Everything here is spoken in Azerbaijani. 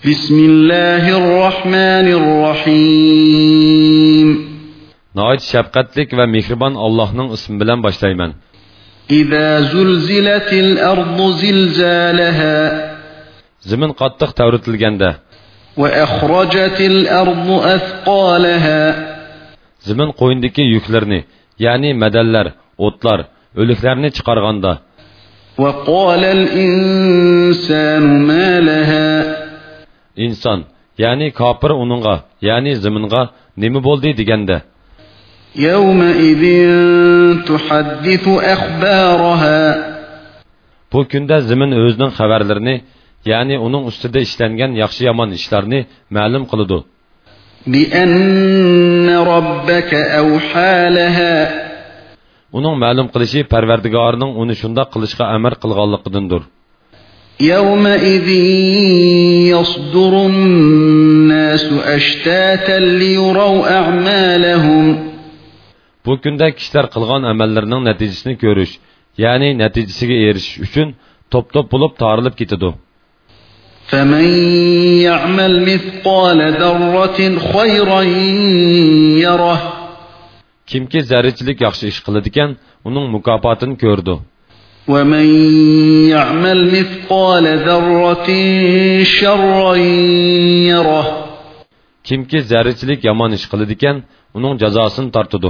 Bismillahirrahmanirrahim. Nəhayət şəfqətlik və mehriban Allahın ismi ilə başlayıram. İza zulzilatil ardu zilzalaha. Zəmin qattiq təvrütülgəndə. Və əxrajatil ardu asqalaha. Zəmin qoyundakı yüklərini, yəni mədəllər, otlar, ölüklərini çıxarğanda. Və qala'l insanu ma inson, ya'ni kofir uningga, ya'ni ziminga nima bo'ldi deganda, يومئذ تحدث أخبارها bu kunda zimin o'zining xabarlarini, ya'ni uning ustida ishlangan yaxshi yomon ishlarni ma'lum qiladi. بأن ربك أوحى لها Uning ma'lum qilishi Parvardigorining uni shundoq qilishga amr qilganligidandir. يومئذ يصدر الناس أشتاتا ليروا أعمالهم Bu kunda kishilar qilgan amallarining natijasini ko'rish, ya'ni natijasiga erishish uchun to'p-to'p bo'lib torilib ketadi. فمن يعمل مثقال ذرة خيرا يره Kimki zarrachilik yaxshi ish qiladi ekan, uning mukofotini ko'rdi. ومن يعمل مثقال ذرة شرا يره Kimki zarrachilik yomon ish qiladi ekan, uning jazosini tortadi.